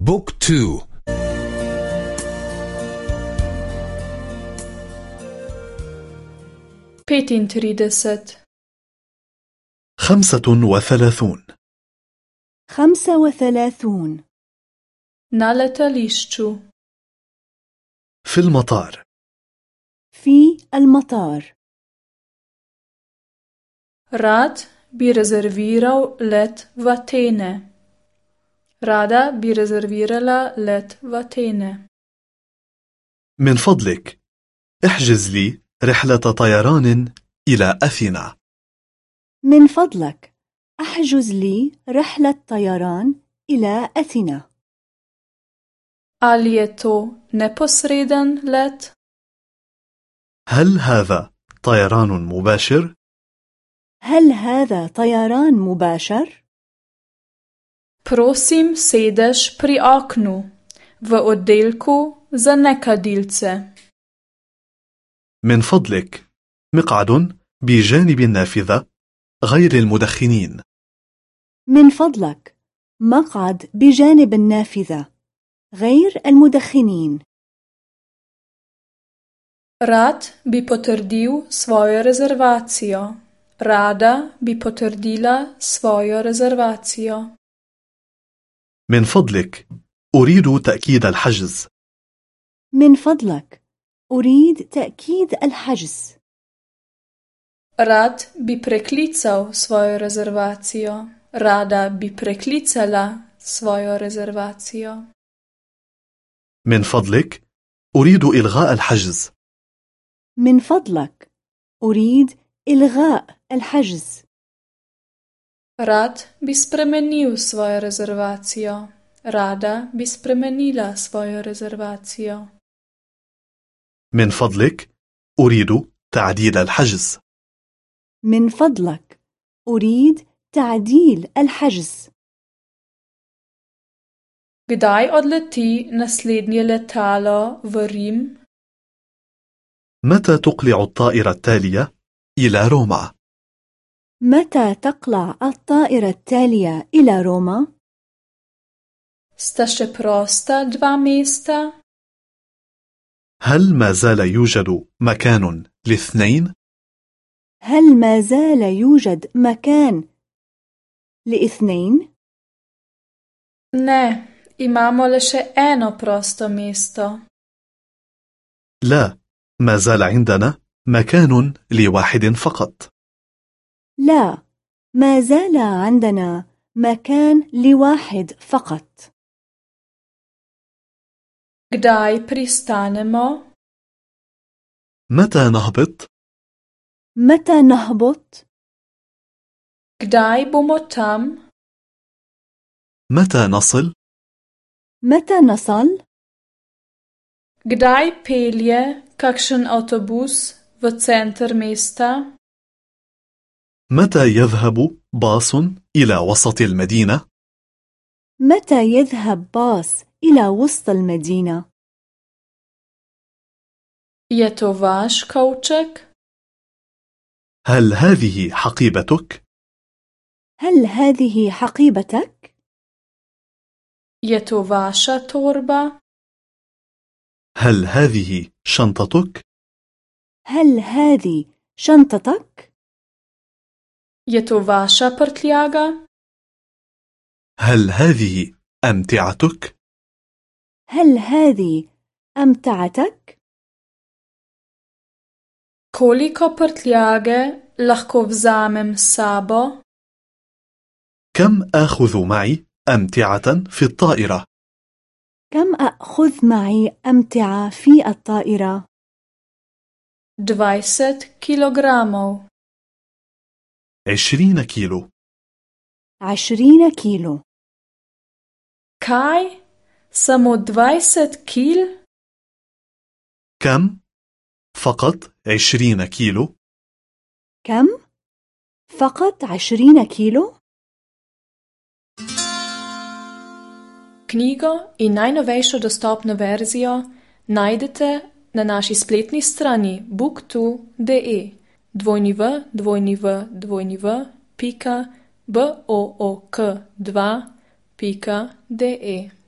Book two. petintrideset خمسة وثلاثون. خمسة وثلاثون. na letališću في المطار. في المطار. rezerviral let v Atene. Rada bi rezervirala let v Atene. من فضلك احجز لي رحلة طيران إلى أثينا من فضلك احجز لي رحلة طيران إلى أثينا Ali je to neposreden let? هل هذا طيران مباشر؟ هل هذا طيران مباشر؟ Prosim, sedeš pri oknu v oddelku za nekadilce. من فضلك. مقعد بجانب النافذة غير المدخنين. من فضلك. مقعد بجانب النافذة غير المدخنين. Rad bi potrdil svojo rezervacijo Rada bi potrdila svojo rezervacijo من فضلك أريد تأكيد الحجز من فضلك أريد تأكيد الحجز Rad bi preklical svojo rezervacijo. Rada bi preklicala svojo rezervacijo. من فضلك أريد إلغاء الحجز من فضلك أريد إلغاء الحجز Rad bi spremenil svojo rezervacijo. Rada bi spremenila svojo rezervacijo. من فضلك أريد تعديل الحجز من فضلك أريد تعديل الحجز Kdaj odleti naslednje letalo v Rim? متى تقلع الطائرة التالية إلى روما؟ متى تقلع الطائرة التالية إلى روما؟ Še prosta dva mesta? هل ما زال يوجد مكان لاثنين؟ هل ما زال يوجد مكان لاثنين؟ Ne, imamo le še eno prosto mesto. لا ما زال عندنا مكان لواحد فقط لا ما زال عندنا مكان لواحد فقط Kdaj pristanemo? متى نهبط؟ متى نهبط؟ Kdaj bomo tam? متى نصل؟ متى نصل؟ Kdaj pelje kakšen avtobus v center mesta? متى يذهب باص إلى وسط المدينة؟ متى يذهب باص إلى وسط المدينة؟ Je to vaš kovček? هل هذه حقيبتك؟ هل هذه حقيبتك؟ Je to vaša torba? هل هذه شنطتك؟ هل هذه شنطتك؟ Je to vaša prtljaga? هل هذه أمتعتك؟ هل هذه أمتعتك؟ koliko prtljage lahko vzamem s كم آخذ معي أمتعة في الطائرة؟ كم أخذ معي أمتعة في الطائرة؟ 20 كيلوغرامو 20 كيلو عشرين كيلو كاي سمو 20 كيل كم فقط 20 كيلو كم فقط 20 كيلو Knjigo in najnovejšo dostopno verzijo najdete na naši spletni strani book2.de. www.book2.de